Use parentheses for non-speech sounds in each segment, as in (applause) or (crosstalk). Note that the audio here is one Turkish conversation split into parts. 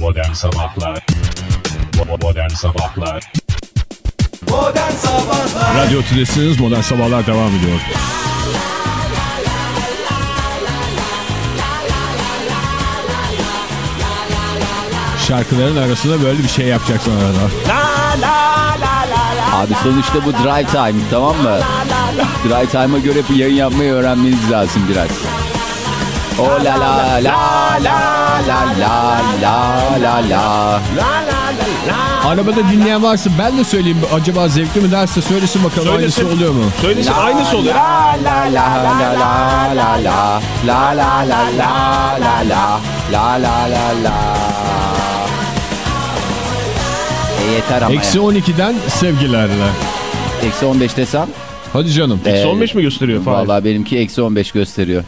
Modern Sabahlar Modern Sabahlar Modern Sabahlar Radyo Tülesi'niz Modern Sabahlar devam ediyor. Şarkıların arasında böyle bir şey yapacaksın arada. Abi sonuçta bu drive time tamam mı? Drive time'a göre bir yayın yapmayı öğrenmeniz lazım biraz. O la la la la la la la la la. Arabada dinleyen varsa ben de söyleyeyim. Acaba zevkli mi derse söylesin bakalım Söylesin. aynısı oluyor mu? Söylesin aynısı oluyor. La la la la la la la la la la la la la la la la la E yeter ama Eksi ya. 12'den sevgilerle. Eksi 15 desem. Hadi canım. Ee, 15 mi gösteriyor? Vallahi benimki eksi 15 gösteriyor.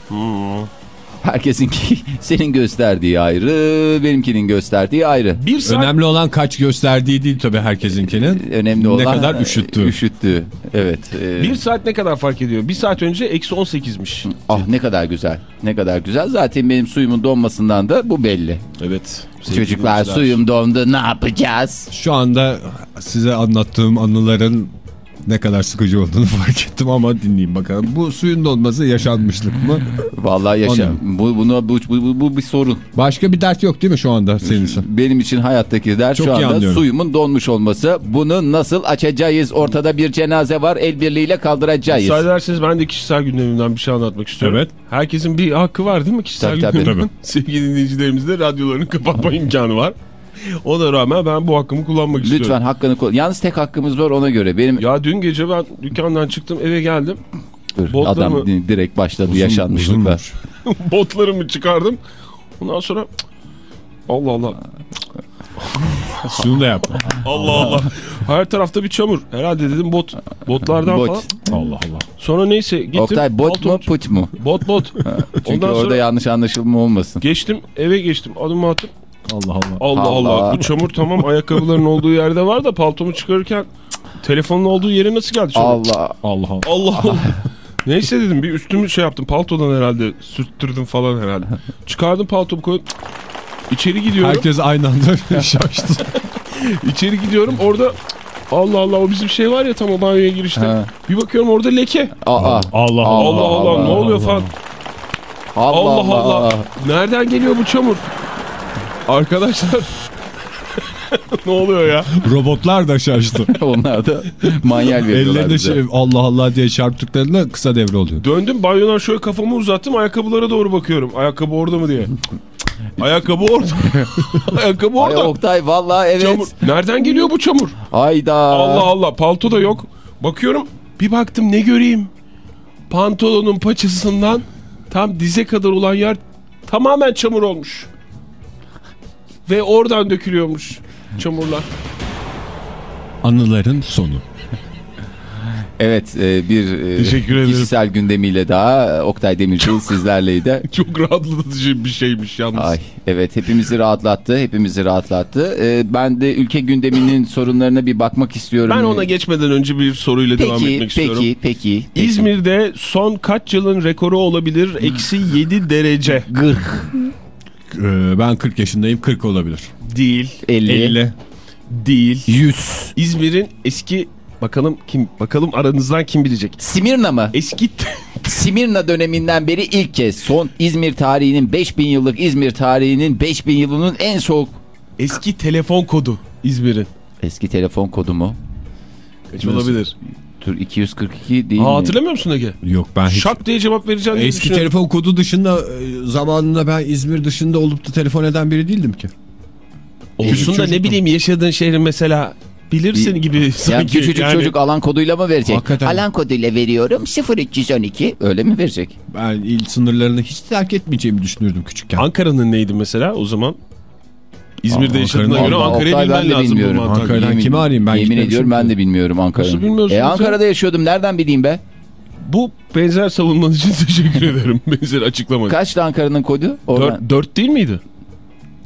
(laughs) Herkesinki senin gösterdiği ayrı, benimkinin gösterdiği ayrı. Bir saat Önemli olan kaç gösterdiği değil tabii herkesinkinin. Önemli olan Ne kadar üşüttü. Üşüttü. Evet. e, bir saat ne kadar fark ediyor? Bir saat önce eksi 18'miş. Ah ne kadar güzel. Ne kadar güzel. Zaten benim suyumun donmasından da bu belli. Evet. Çocuklar suyum dondu ne yapacağız? Şu anda size anlattığım anıların ne kadar sıkıcı olduğunu (laughs) fark ettim ama dinleyin bakalım. Bu suyun donması yaşanmışlık mı? Vallahi yaşa. Bu, bunu, bu, bu, bu, bu bir sorun. Başka bir dert yok değil mi şu anda senin için? Benim için hayattaki dert Çok şu anda anlıyorum. suyumun donmuş olması. Bunu nasıl açacağız? Ortada bir cenaze var. El birliğiyle kaldıracağız. Müsaade ederseniz ben de kişisel gündemimden bir şey anlatmak istiyorum. Evet. Herkesin bir hakkı var değil mi kişisel Tabii, tabii. gündemden? (laughs) Sevgili dinleyicilerimizde radyolarını kapatma imkanı var. (laughs) Ona rağmen ben bu hakkımı kullanmak istiyorum. Lütfen hakkını kullan. Yalnız tek hakkımız var ona göre. Benim Ya dün gece ben dükkandan çıktım eve geldim. Dur, botlarımı- adam direkt başladı yaşanmışlıklar. (laughs) Botlarımı çıkardım. Ondan sonra Allah Allah. Şunu da yap. Allah Allah. Her tarafta bir çamur. Herhalde dedim bot. Botlardan Bot. falan. Allah Allah. Sonra neyse gittim. Oktay bot mu put mu? Bot bot. (laughs) Çünkü Ondan orada sonra yanlış anlaşılma olmasın. geçtim eve geçtim. Adımı attım. Allah Allah. Allah Allah. Allah. Bu çamur tamam ayakkabıların olduğu yerde var da paltomu çıkarırken telefonun olduğu yere nasıl geldi çamur? Allah. Allah Allah. Allah Allah. Neyse dedim bir üstümü şey yaptım paltodan herhalde sürttürdüm falan herhalde. Çıkardım paltomu koydum. İçeri gidiyorum. Herkes aynı anda (laughs) şaştı. (laughs) İçeri gidiyorum orada Allah Allah o bizim şey var ya tam o banyoya girişte. Ha. Bir bakıyorum orada leke. Aa, Allah Allah. Allah Allah, ne oluyor falan. Allah Allah Allah. Nereden geliyor bu çamur? Arkadaşlar. (laughs) ne oluyor ya? Robotlar da şaştı. (laughs) Onlar da manyel veriyorlar Ellerinde bize. şey Allah Allah diye çarptıklarında kısa devre oluyor. Döndüm banyodan şöyle kafamı uzattım ayakkabılara doğru bakıyorum. Ayakkabı orada mı diye. (laughs) Ayakkabı orada. Ayakkabı Ay orada. Oktay vallahi evet. Çamur. Nereden geliyor bu çamur? Hayda. Allah Allah palto da yok. Bakıyorum bir baktım ne göreyim. Pantolonun paçasından tam dize kadar olan yer tamamen çamur olmuş. Ve oradan dökülüyormuş çamurlar. Anıların sonu. Evet e, bir e, Teşekkür ederim. kişisel gündemiyle daha e, Oktay Demirci sizlerleydi. (laughs) Çok rahatlatıcı bir şeymiş yalnız. Ay evet hepimizi rahatlattı. Hepimizi rahatlattı. Ben de ülke gündeminin sorunlarına bir bakmak istiyorum. Ben ona geçmeden önce bir soruyla devam peki, etmek peki, istiyorum. peki, peki. İzmir'de son kaç yılın rekoru olabilir? Eksi 7 derece. Ee, ben 40 yaşındayım 40 olabilir. Değil. 50, 50. Değil. 100. İzmir'in eski bakalım kim bakalım aranızdan kim bilecek? Simirna mı? Eski Simirna döneminden beri ilk kez son İzmir tarihinin 5000 yıllık İzmir tarihinin 5000 yılının en soğuk eski telefon kodu İzmir'in. eski telefon kodu mu? Kaç olabilir? Dur 242 değil Aa, mi? hatırlamıyor musun Ege? Yok ben hiç. Şak diye cevap vereceğim diye Eski telefon kodu dışında e, zamanında ben İzmir dışında olup da telefon eden biri değildim ki. Olsun da ne bileyim yaşadığın şehrin mesela bilirsin Bir- gibi Ya sanki. küçücük Yani çocuk alan koduyla mı verecek? Hakikaten. Alan koduyla veriyorum 0312 öyle mi verecek? Ben il sınırlarını hiç terk etmeyeceğimi düşünürdüm küçükken. Ankara'nın neydi mesela o zaman? İzmir'de yaşadığına göre Ankara'yı ben bilmen de lazım bu bilmiyorum. mantıkla. Ankara'dan Yemin- kimi arayayım ben Yemin ediyorum ben de bilmiyorum Ankara'nın. Nasıl bilmiyorsunuz E? Ankara'da yaşıyordum nereden bileyim be? Bu benzer savunman için (laughs) teşekkür ederim. Benzer açıklama. Kaçtı Ankara'nın kodu? Oradan. Dört, dört değil miydi?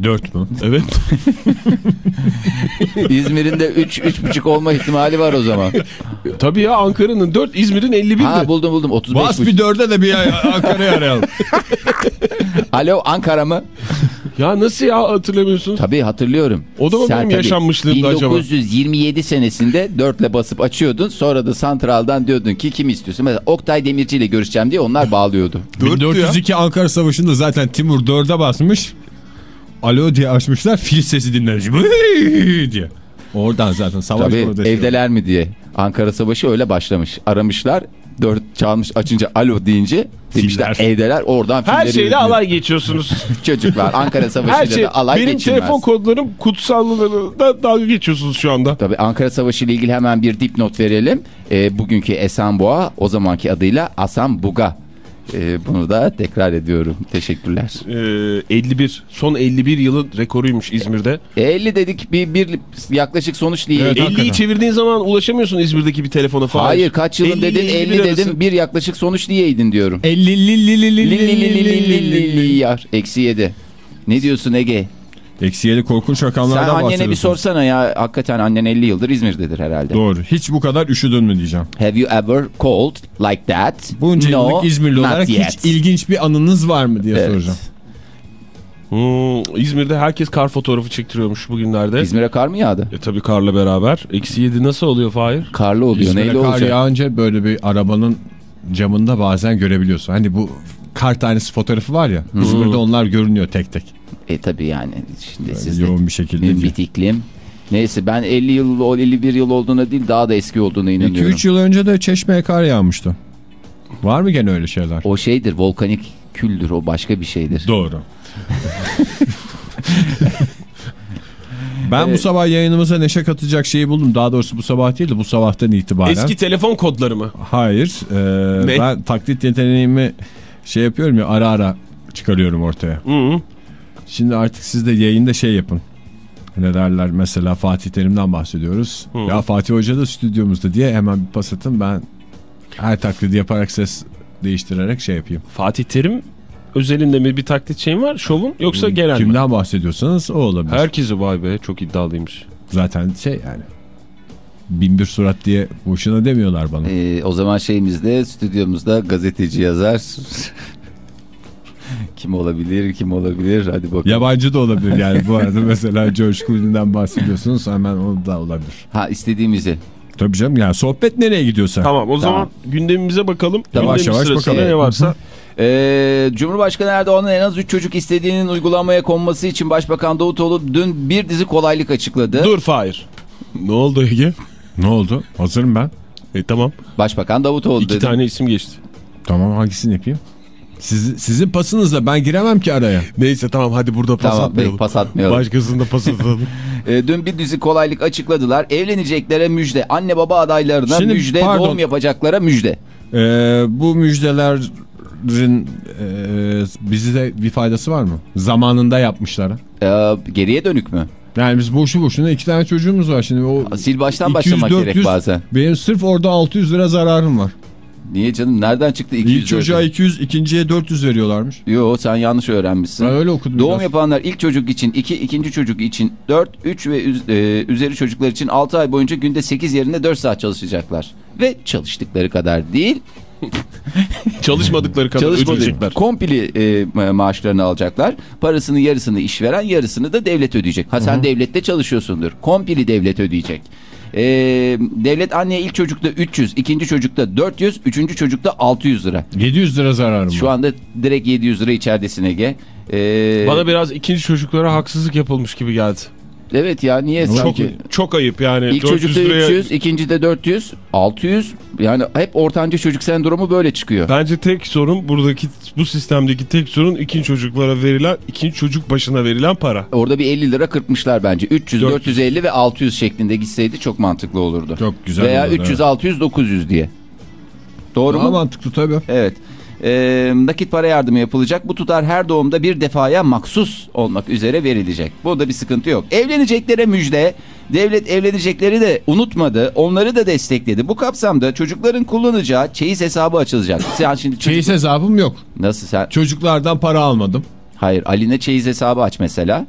4 mü? Evet. (laughs) İzmir'in de 3 3,5 olma ihtimali var o zaman. (laughs) Tabii ya Ankara'nın 4, İzmir'in 51'di. Ha buldum buldum 35. Bas bir dörde de bir Ankara'yı arayalım. Alo Ankara mı? Ya nasıl ya hatırlamıyorsunuz? Tabii hatırlıyorum. O da mı benim yaşanmışlığımda acaba? 1927 senesinde 4 ile basıp açıyordun. Sonra da santraldan diyordun ki kim istiyorsun? Mesela Oktay Demirci ile görüşeceğim diye onlar bağlıyordu. (laughs) Dörttü 1402 Ankara Savaşı'nda zaten Timur 4'e basmış. Alo diye açmışlar. Fil sesi dinlenmiş. Diye. Oradan zaten savaş Tabii şey evdeler mi diye. Ankara Savaşı öyle başlamış. Aramışlar. Dört çalmış açınca alo deyince demişler Filler. evdeler oradan Her şeyle izliyor. alay geçiyorsunuz. (laughs) Çocuklar Ankara Savaşı'yla şey. da alay Benim geçilmez. telefon kodlarım kutsallığına dalga geçiyorsunuz şu anda. Tabii Ankara Savaşı ile ilgili hemen bir dipnot verelim. Ee, bugünkü Esenboğa o zamanki adıyla Asambuga. Ee, bunu da tekrar ediyorum. Teşekkürler. Ee, 51. Son 51 yılın rekoruymuş İzmir'de. 50 dedik bir, bir yaklaşık sonuç diye. Evet, 50'yi hakikaten. çevirdiğin zaman ulaşamıyorsun İzmir'deki bir telefona falan. Hayır kaç yılın 50 dedin 51 50 arası. dedim bir yaklaşık sonuç diyeydin diyorum. 50 li li li li li Li li li li li li li li li. yar. Eksi 7. Ne diyorsun Ege? Eksi 7 korkunç Sen rakamlardan annene bir bahsediyorsun. sorsana ya. Hakikaten annen 50 yıldır İzmir'dedir herhalde. Doğru. Hiç bu kadar üşüdün mü diyeceğim. Have you ever called like that? Bunca no, yıllık İzmirli olarak yet. hiç ilginç bir anınız var mı diye Evet. soracağım. Hmm, İzmir'de herkes kar fotoğrafı çektiriyormuş bugünlerde. İzmir'e kar mı yağdı? E tabi karla beraber. Eksi 7 nasıl oluyor Fahir? Karlı oluyor. İzmir'e Neyle kar olacak? yağınca böyle bir arabanın camında bazen görebiliyorsun. Hani bu kar tanesi fotoğrafı var ya. İzmir'de onlar görünüyor tek tek. E tabi yani. Şimdi Böyle sizde yoğun bir şekilde. bir iklim. Neyse ben 50 yıl o 51 yıl olduğuna değil daha da eski olduğuna inanıyorum. 2-3 yıl önce de Çeşme'ye kar yağmıştı. Var mı gene öyle şeyler? O şeydir volkanik küldür o başka bir şeydir. Doğru. (laughs) ben bu sabah yayınımıza neşe katacak şeyi buldum. Daha doğrusu bu sabah değil de bu sabahtan itibaren. Eski telefon kodları mı? Hayır. e, Ne? ben taklit yeteneğimi şey yapıyorum ya ara ara çıkarıyorum ortaya. Hı -hı. Şimdi artık siz de yayında şey yapın. Ne derler mesela Fatih Terim'den bahsediyoruz. Hı. Ya Fatih Hoca da stüdyomuzda diye hemen bir pas atın ben her taklidi yaparak ses değiştirerek şey yapayım. Fatih Terim özelinde mi bir taklit şeyin var şovun yoksa genel mi? Kimden bahsediyorsanız o olabilir. Herkesi vay be çok iddialıymış. Zaten şey yani bin bir surat diye boşuna demiyorlar bana. Ee, o zaman şeyimizde stüdyomuzda gazeteci yazar. Kim olabilir kim olabilir hadi bakalım. Yabancı da olabilir yani bu arada (laughs) mesela George Clooney'den bahsediyorsunuz hemen o da olabilir. Ha istediğimizi. Tabii canım yani sohbet nereye gidiyorsa. Tamam o Tamam. zaman gündemimize bakalım. Yavaş yavaş bakalım. Ne varsa. Ee, Cumhurbaşkanı Erdoğan'ın en az 3 çocuk istediğinin uygulanmaya konması için Başbakan Davutoğlu dün bir dizi kolaylık açıkladı. Dur Fahir. Ne oldu Ege? Ne oldu? Hazırım ben. E tamam. Başbakan Davutoğlu İki dedi. tane isim geçti. Tamam hangisini yapayım? Siz, sizin pasınızla ben giremem ki araya. Neyse tamam hadi burada pas Tamam, atmayalım. pas atmayalım. Başkasında pas (laughs) atalım. Ee, dün bir dizi kolaylık açıkladılar. Evleneceklere müjde. Anne baba adaylarına Şimdi, müjde. pardon. Doğum yapacaklara müjde. Ee, bu müjdelerin e, bize bir faydası var mı? Zamanında yapmışlar. Ee, geriye dönük mü? Yani biz boşu boşuna iki tane çocuğumuz var şimdi. O Sil baştan 200, başlamak 400, gerek bazen. Benim sırf orada 600 lira zararım var. Niye canım? Nereden çıktı 200 İlk çocuğa 200, ikinciye 400 veriyorlarmış. Yo sen yanlış öğrenmişsin. Ben öyle okudum. Doğum biraz. yapanlar ilk çocuk için 2, ikinci çocuk için 4, 3 ve üz- e, üzeri çocuklar için 6 ay boyunca günde 8 yerine 4 saat çalışacaklar. Ve çalıştıkları kadar değil, (laughs) Çalışmadıkları kadar ödeyecekler. komple e, ma- maaşlarını alacaklar. Parasını yarısını işveren yarısını da devlet ödeyecek. Ha sen devlette çalışıyorsundur. Komple devlet ödeyecek. E, devlet anneye ilk çocukta 300, ikinci çocukta 400, üçüncü çocukta 600 lira. 700 lira zararım Şu var. anda direkt 700 lira içeridesin Ege. E, Bana biraz ikinci çocuklara haksızlık yapılmış gibi geldi. Evet ya niye Çok, sanki? çok ayıp yani. İlk 400 çocukta liraya- 300, ikinci de 400, 600. Yani hep ortanca çocuk sendromu böyle çıkıyor. Bence tek sorun buradaki bu sistemdeki tek sorun ikinci çocuklara verilen ikinci çocuk başına verilen para. Orada bir 50 lira kırpmışlar bence. 300, 400. 450 ve 600 şeklinde gitseydi çok mantıklı olurdu. Çok güzel Veya olurdu, 300, evet. 600, 900 diye. Doğru Daha mu? mantıklı tabii. Evet. Ee, nakit para yardımı yapılacak. Bu tutar her doğumda bir defaya maksus olmak üzere verilecek. Burada bir sıkıntı yok. Evleneceklere müjde. Devlet evlenecekleri de unutmadı. Onları da destekledi. Bu kapsamda çocukların kullanacağı çeyiz hesabı açılacak. Sen şimdi çocuk... Çeyiz hesabım yok. Nasıl sen? Çocuklardan para almadım. Hayır Aline çeyiz hesabı aç mesela.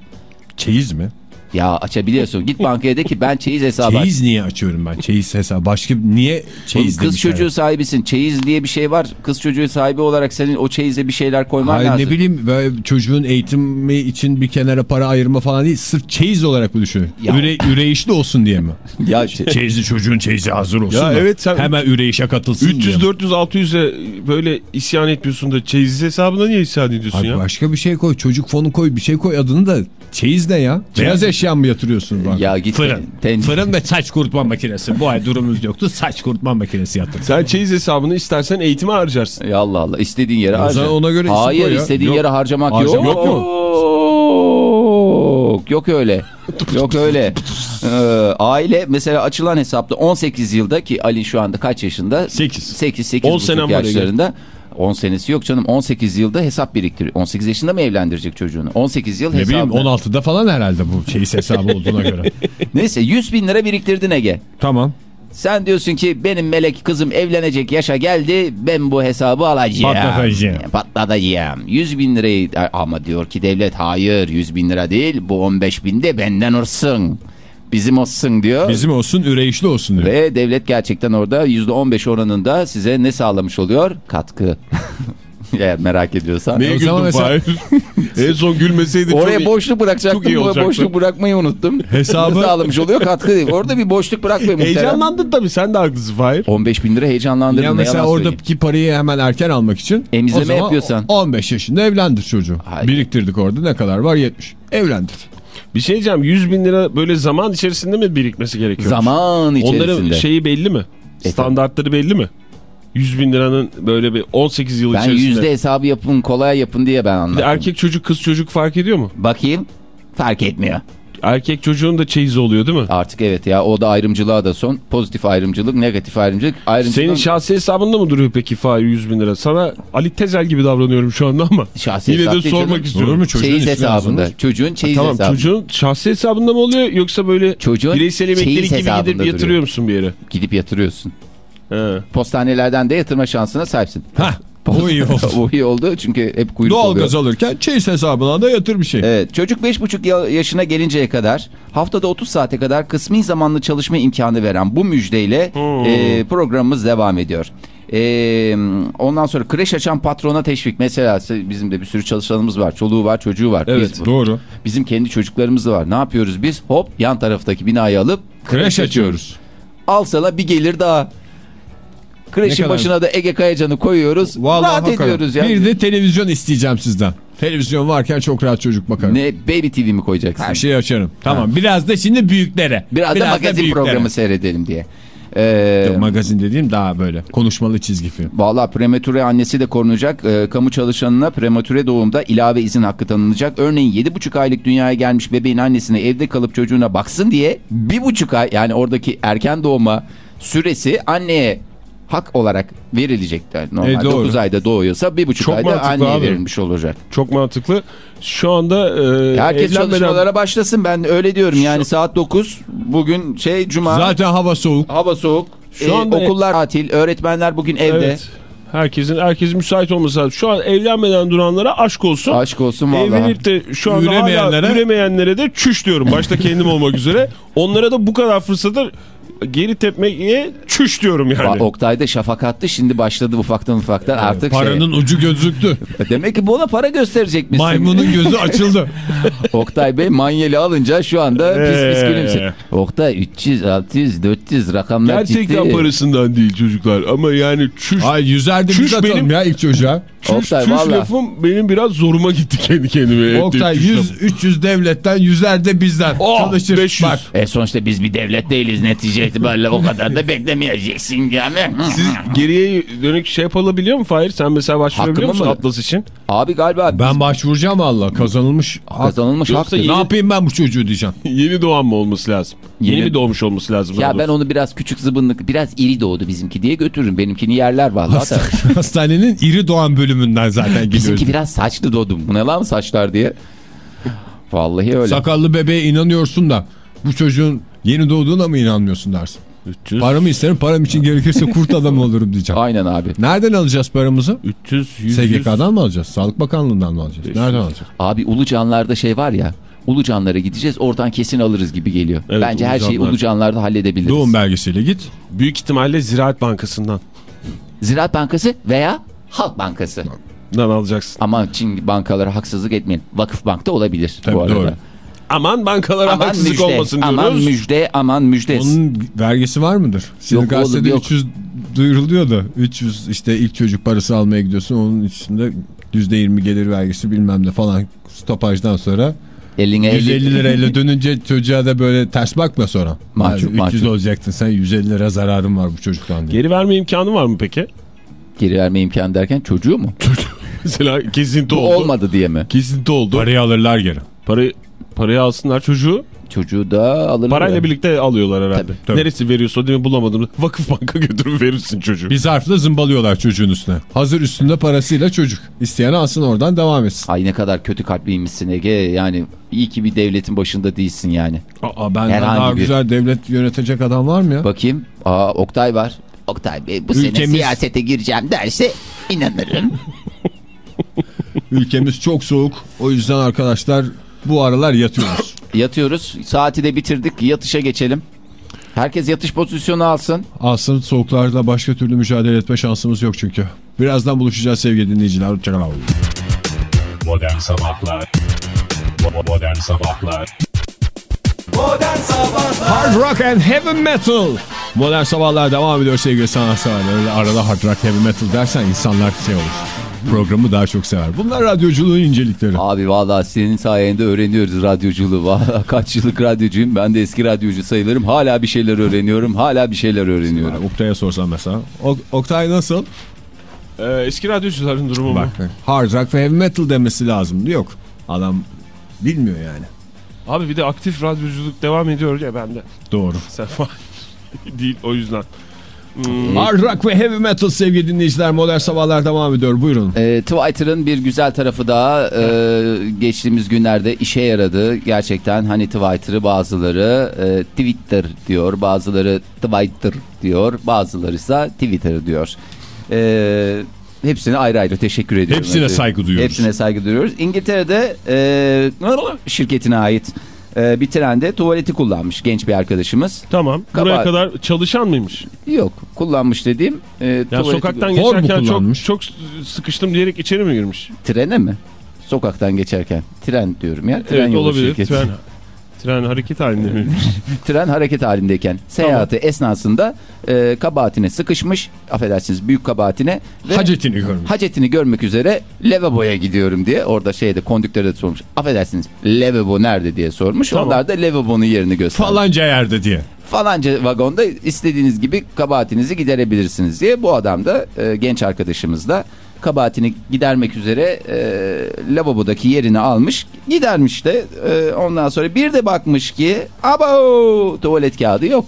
Çeyiz mi? Ya açabiliyorsun. Git bankaya de ki ben çeyiz hesabı aç. Çeyiz niye açıyorum ben? Çeyiz hesabı. Başka niye çeyiz Kız çocuğu ya? sahibisin. Çeyiz diye bir şey var. Kız çocuğu sahibi olarak senin o çeyize bir şeyler koyman Hayır lazım. ne bileyim böyle çocuğun eğitimi için bir kenara para ayırma falan değil. Sırf çeyiz olarak mı düşünüyor? Ya- Üre, üreyişli olsun diye mi? (laughs) Ya çe- Çeyizli çocuğun çeyizi hazır olsun Ya da evet, sen- Hemen üreyişe katılsın 300, diye mi? 400, 600'e böyle isyan etmiyorsun da çeyiz hesabına niye isyan ediyorsun Abi ya? başka bir şey koy. Çocuk fonu koy. Bir şey koy adını da. Çeyiz ne ya? Beyaz eşya mı yatırıyorsun? Bak? Ya git Fırın. ten- Fırın ve saç kurutma makinesi. Bu ay durumumuz yoktu. Saç kurutma makinesi yatır. Sen çeyiz hesabını istersen eğitime harcarsın. Ya Allah Allah istediğin yere O harca. zaman ona göre Hayır istediğin Yok. yere harcamak Harcamak yok. yok Yok. Yok öyle. (laughs) yok öyle. Ee, aile mesela açılan hesapta 18 yılda ki Ali şu anda kaç yaşında? 8. 8 8 10 senem var yaşlarında. 10 senesi yok canım 18 yılda hesap biriktiriyor. 18 yaşında mı evlendirecek çocuğunu? 18 yıl Ne bileyim hesabı. 16'da falan herhalde bu çeyiz hesabı olduğuna göre. (laughs) Neyse 100 bin lira biriktirdin Ege. tamam. Sen diyorsun ki benim melek kızım evlenecek yaşa geldi ben bu hesabı alacağım. Patlatacağım. Patlatacağım. 100 bin lirayı ama diyor ki devlet hayır 100 bin lira değil bu 15 bin de benden olsun. Bizim olsun diyor. Bizim olsun üreyişli olsun diyor. Ve devlet gerçekten orada %15 oranında size ne sağlamış oluyor? Katkı. (laughs) Eğer merak ediyorsan. Neye zaman güldün mesela- (laughs) en son gülmeseydin çok Oraya iyi. boşluk bırakacaktım. çok iyi olacaktı. boşluk bırakmayı unuttum. Hesabı- sağlamış oluyor? Katkı değil. Orada bir boşluk bırakmayın muhterem. Heyecanlandın tabii sen de haklısın Fahir. 15 bin lira heyecanlandırdın. Ya ne mesela yalan söyleyeyim. oradaki parayı hemen erken almak için Emizleme o zaman yapıyorsan. 15 yaşında evlendir çocuğu. Hayır. Biriktirdik orada ne kadar var 70. Evlendir. Bir şey diyeceğim 100 bin lira böyle zaman içerisinde mi birikmesi gerekiyor? Zaman içerisinde. Onların şeyi belli mi? E, Standartları belli mi? 100 bin liranın böyle bir 18 yıl Ben içerisinde. yüzde hesabı yapın kolay yapın diye ben Bir anlattım. erkek çocuk kız çocuk fark ediyor mu? Bakayım fark etmiyor. Erkek çocuğun da çeyizi oluyor değil mi? Artık evet ya o da ayrımcılığa da son. Pozitif ayrımcılık, negatif ayrımcılık. ayrımcılık Senin şahsi hesabında mı duruyor peki Fahir 100 bin lira? Sana Ali Tezel gibi davranıyorum şu anda ama. Şahsi Yine de sormak canım. istiyorum. Olur mu çocuğun çeyiz hesabında. yazılır? Çocuğun çeyiz Tamam hesabı. çocuğun şahsi hesabında mı oluyor yoksa böyle Çocuğun bireysel emeklilik gibi hesabında gidip yatırıyor duruyor. musun bir yere? Gidip yatırıyorsun. He. Postanelerden de yatırma şansına sahipsin. Hah bu iyi oldu. (laughs) o iyi oldu çünkü hep kuyruk Doğal oluyor. gaz alırken çeyiz hesabına da yatır bir şey. Evet, çocuk 5,5 ya- yaşına gelinceye kadar haftada 30 saate kadar kısmi zamanlı çalışma imkanı veren bu müjdeyle Hmm. e, programımız devam ediyor. E, ondan sonra kreş açan patrona teşvik. Mesela bizim de bir sürü çalışanımız var. Çoluğu var, çocuğu var. Evet Biz- doğru. bizim kendi çocuklarımız da var. Ne yapıyoruz biz? Hop yan taraftaki binayı alıp Kreş açıyoruz. al sana bir gelir daha. Kreşin başına da Ege Kayacan'ı koyuyoruz. Vallahi rahat hakikaten. ediyoruz yani. Bir de televizyon isteyeceğim sizden. Televizyon varken çok rahat çocuk bakarım. Ne Baby TV mi koyacaksın? Her şeyi açarım. Tamam biraz da şimdi büyüklere. Biraz, da magazin büyüklere. programı seyredelim diye. Ee, magazin dediğim daha böyle konuşmalı çizgi film. Valla prematüre annesi de korunacak. Ee, kamu çalışanına prematüre doğumda ilave izin hakkı tanınacak. Örneğin 7,5 aylık dünyaya gelmiş bebeğin annesine evde kalıp çocuğuna baksın diye 1,5 ay yani oradaki erken doğuma süresi anneye hak olarak verilecek. Yani normal E, doğru. 9 ayda doğuyorsa 1,5 Çok ayda anneye abi. verilmiş olacak. Çok mantıklı. Şu anda e, Herkes evlenmeden... çalışmalara başlasın ben öyle diyorum. Yani saat 9 bugün şey cuma Zaten hava soğuk. hava soğuk. Şu anda- okullar tatil, öğretmenler bugün evde. Evet. Herkesin herkesin müsait olması lazım. Şu an evlenmeden duranlara aşk olsun. Aşk olsun vallahi. Evlenip de şu anda Üremeyenlere- hala üremeyenlere de çüş diyorum. Başta kendim olmak üzere. Onlara da bu kadar fırsatı geri tepmeye çüş diyorum yani. Ba- Oktay'da şafak attı şimdi başladı ufaktan ufaktan artık Paranın ucu gözüktü. şey. (laughs) Demek ki buna para gösterecek misin? Maymunun gözü (laughs) açıldı. (laughs) Oktay Bey manyeli alınca şu anda pis pis Ee. gülümsüyor. Oktay 300, 600, 400 rakamlar Gerçekten ciddi. parasından değil çocuklar ama yani çüş, Ay yüzerde Çüş biz benim- ya ilk çocuğa. çüş, Oktay, çüş vallahi. lafım benim biraz zoruma gitti kendi kendime. Oktay çüş 100 lafı. 300 devletten yüzerde bizden. Oh, Çalışır. 500. Bak E sonuçta biz bir devlet değiliz netice itibariyle o kadar da beklemeyeceksin yani. Siz geriye dönük şey yapabiliyor mu Fahir? Sen mesela başvurabiliyor musun mı? Atlas için? Abi galiba ben başvuracağım valla kazanılmış. hak. kazanılmış haktır. yeni- Ne yapayım ben bu çocuğu diyeceğim. (laughs) Yeni doğan mı olması lazım? Yeni, Yeni- mi doğmuş olması lazım? Ya ben onu biraz küçük zıbınlık, biraz iri doğdu bizimki diye götürürüm. Benimkini yerler vallahi da. (laughs) Hastanenin iri doğan bölümünden zaten gidiyoruz. Bizimki biraz saçlı doğdum. Bu ne lan saçlar diye. Vallahi öyle. Sakallı bebeğe inanıyorsun da bu çocuğun yeni doğduğuna mı inanmıyorsun dersin. 300, Paramı isterim param için gerekirse kurt adam (laughs) olurum diyeceğim. Aynen abi. Nereden alacağız paramızı? 300, 100, 100. SGK'dan mı alacağız? Sağlık Bakanlığı'ndan mı alacağız? Nereden alacağız? Abi Ulucanlar'da şey var ya. Ulucanlara gideceğiz. Oradan kesin alırız gibi geliyor. Evet, Bence her şeyi Ulucanlar. Ulucanlar'da halledebiliriz. Doğum belgesiyle git. Büyük ihtimalle Ziraat Bankası'ndan. Ziraat Bankası veya Halk Bankası. Dan alacaksın. Ama Çin bankalara haksızlık etmeyin. Vakıf Bank'ta olabilir Tabii, bu arada. doğru. Aman bankalara Aman haksızlık müjde, olmasın diyoruz. aman müjde, aman müjde. Onun vergisi var mıdır? Şimdi Yok gazetede oğlum, yok. 300 duyuruluyor da 300 işte ilk çocuk parası almaya gidiyorsun onun içinde %20 gelir vergisi bilmem ne falan stopajdan sonra Eline 150 lirayla dönünce çocuğa da böyle ters bakma sonra. Mahcup, Yani 300 mahcup. olacaktın sen 150 lira zararın var bu çocuktan diye. Geri verme imkanı var mı peki? Geri verme imkanı derken çocuğu mu? (laughs) Mesela kesinti Bu oldu. olmadı diye mi? Kesinti oldu. Parayı alırlar geri. Parayı, parayı alsınlar çocuğu. Çocuğu da alırlar. Parayla birlikte alıyorlar herhalde. Tabii, tabii. Neresi veriyorsa değil mi bulamadım. Vakıf banka (laughs) götürüp verirsin çocuğu. Bir zarfla zımbalıyorlar çocuğun üstüne. Hazır üstünde parasıyla çocuk. İsteyen alsın oradan devam etsin. Ay ne kadar kötü kalpliymişsin Ege. Yani iyi ki bir devletin başında değilsin yani. Aa, benden Herhangi daha bir- güzel devlet yönetecek adam var mı ya? Bakayım. Aa Oktay var. Oktay Bey bu sene Ülkemiz- siyasete gireceğim derse inanırım. (laughs) Ülkemiz çok soğuk. O yüzden arkadaşlar bu aralar yatıyoruz. (coughs) Yatıyoruz. Saati de bitirdik. Yatışa geçelim. Herkes yatış pozisyonu alsın. Aslında soğuklarla başka türlü mücadele etme şansımız yok çünkü. Birazdan buluşacağız sevgili dinleyiciler. Hoşçakalın. Modern Sabahlar Modern Sabahlar Modern Sabahlar Hard Rock and Heavy Metal. Modern sabahlar devam ediyor sevgili sanatseverler. Arada Hard Rock Heavy Metal dersen insanlar şey olur. Programı daha çok sever. Bunlar radyoculuğun incelikleri. Abi vallahi senin sayende öğreniyoruz radyoculuğu. Vallahi (laughs) kaç yıllık radyocuyum. Ben de eski radyocu sayılırım. Hala bir şeyler öğreniyorum. Hala bir şeyler öğreniyorum. Oktay'a sorsam mesela. Ok- Oktay nasıl? Ee, eski radyocuların durumu mu? Bak. Hard Rock ve Heavy Metal demesi lazım. Yok. Adam bilmiyor yani. Abi bir de aktif radyoculuk devam ediyor ya bende. Doğru. Sen falan (laughs) değil o yüzden. Hard Rock ve Heavy Metal sevgili dinleyiciler. Modern sabahlar devam ediyor. Buyurun. Ee, Twitter'ın bir güzel tarafı daha e, geçtiğimiz günlerde işe yaradı. Gerçekten hani Twitter'ı bazıları e, Twitter diyor, bazıları Twitter diyor, bazıları ise Twitter diyor. E, hepsine ayrı ayrı teşekkür ediyorum. Hepsine saygı duyuyoruz. Hepsine saygı duyuyoruz. İngiltere'de e, şirketine ait e, bir trende tuvaleti kullanmış genç bir arkadaşımız. Tamam. Buraya Kabahat. kadar çalışan mıymış? Yok kullanmış dediğim e, Ya tuvaleti- sokaktan geçerken çok çok sıkıştım diyerek içeri mi girmiş? Trene mi? Sokaktan geçerken. Tren diyorum ya. Tren evet olabilir. şirketi. Tren, (laughs) tren hareket halinde mi? (laughs) Tren hareket halindeyken seyahati esnasında e, kabahatine sıkışmış. Affedersiniz büyük kabahatine. Ve Hacetini görmüş. hacetini görmek üzere lavaboya gidiyorum diye. Orada şeyde kondüktöre de sormuş. Affedersiniz lavabo nerede diye sormuş. Tamam. Onlar da lavabonun yerini göstermiş. Falanca yerde diye. Falanca vagonda istediğiniz gibi kabahatinizi giderebilirsiniz diye. Bu adam da e, genç arkadaşımız da kabahatini gidermek üzere e, lavabodaki yerini almış gidermiş de e, ondan sonra bir de bakmış ki abo tuvalet kağıdı yok.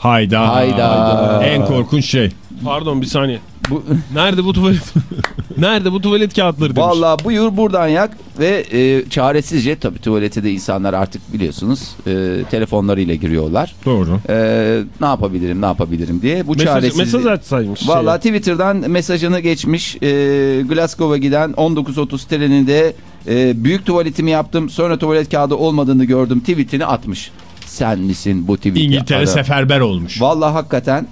Hayda. Hayda. En korkunç şey. Pardon bir saniye. Bu, (laughs) Nerede bu tuvalet? (laughs) Nerede bu tuvalet kağıtları demiş. vallahi buyur buradan yak ve e, çaresizce tabii tuvalete de insanlar artık biliyorsunuz e, telefonlarıyla giriyorlar. Doğru. E, ne yapabilirim ne yapabilirim diye bu mesaj, çaresizlik. mesaj açsaymış. Valla Twitter'dan mesajını geçmiş. E, Glasgow'a giden 19.30 treninde e, büyük tuvaletimi yaptım. Sonra tuvalet kağıdı olmadığını gördüm. Tweetini atmış. Sen misin bu tweet'i? İngiltere adam? seferber olmuş. Valla hakikaten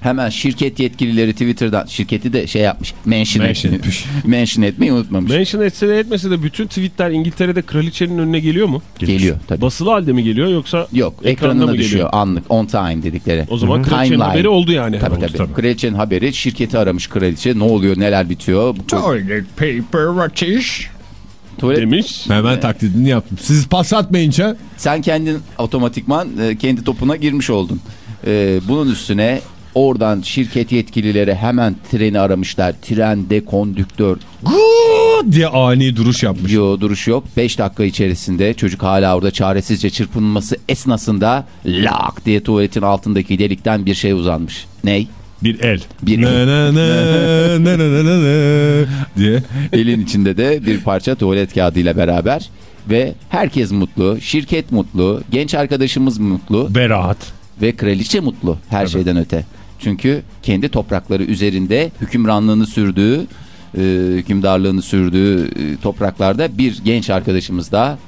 hemen şirket yetkilileri Twitter'dan şirketi de şey yapmış. Mention, Mention etmiş. (laughs) mention etmeyi unutmamış. Mention etse de etmese de bütün tweetler İngiltere'de kraliçenin önüne geliyor mu? Geliyor tabii. Basılı halde mi geliyor yoksa Yok ekranına mı düşüyor geliyor? anlık on time dedikleri. O zaman Hı. kraliçenin Timeline. haberi oldu yani. Tabii hemen. tabii. tabii. Kraliçenin haberi şirketi aramış kraliçe. Ne oluyor neler bitiyor. Toilet paper ateş. Tuvalet Demiş. Hemen taklidini yaptım. Siz pas atmayınca Sen kendin otomatikman e, kendi topuna girmiş oldun. E, bunun üstüne oradan şirket yetkilileri hemen treni aramışlar. Trende kondüktör "Guu!" diye ani duruş yapmış. yo duruş yok. 5 dakika içerisinde çocuk hala orada çaresizce çırpınması esnasında lak diye tuvaletin altındaki delikten bir şey uzanmış. Ney? Bir el. Bir Na na na na na na na na diye. Elin içinde de bir parça tuvalet kağıdıyla beraber ve herkes mutlu, şirket mutlu, genç arkadaşımız mutlu. Beraat. ve kraliçe mutlu her şeyden öte. Çünkü kendi toprakları üzerinde hükümranlığını sürdüğü, e, hükümdarlığını sürdüğü e, topraklarda bir genç arkadaşımız da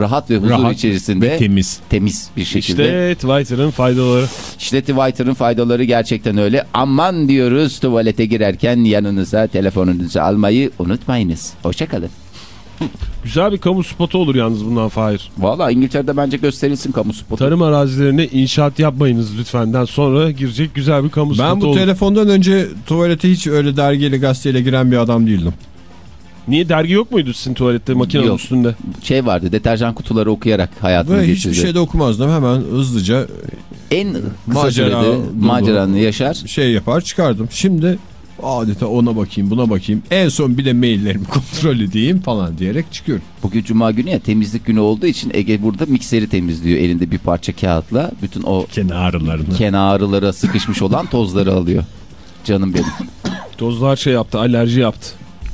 rahat ve huzur Rahat içerisinde ve temiz. temiz bir şekilde. İşte Twitter'ın faydaları. İşte Twitter'ın faydaları gerçekten öyle. Aman diyoruz tuvalete girerken yanınıza telefonunuzu almayı unutmayınız. Hoşçakalın. (laughs) Güzel bir kamu spotu olur yalnız bundan Fahir. Valla İngiltere'de bence gösterilsin kamu spotu. Tarım arazilerine inşaat yapmayınız lütfenden sonra girecek güzel bir kamu spotu Ben bu olur. telefondan önce tuvalete hiç öyle dergiyle gazeteyle giren bir adam değildim. Niye dergi yok muydu sizin tuvalette makinenin Yok. üstünde? Şey vardı deterjan kutuları okuyarak hayatını Ve geçirdi. hiçbir şey de okumazdım. Hemen hızlıca En kısa Macera sürede maceranı yaşar. şey yapar çıkardım. Şimdi adeta ona bakayım buna bakayım. En son bir de maillerimi (laughs) kontrol edeyim falan diyerek çıkıyorum. Bugün cuma günü ya temizlik günü olduğu için Ege burada mikseri temizliyor. Elinde bir parça kağıtla bütün o Kenarlarını. kenarlara sıkışmış olan tozları alıyor. Canım benim. Tozlar şey yaptı alerji yaptı.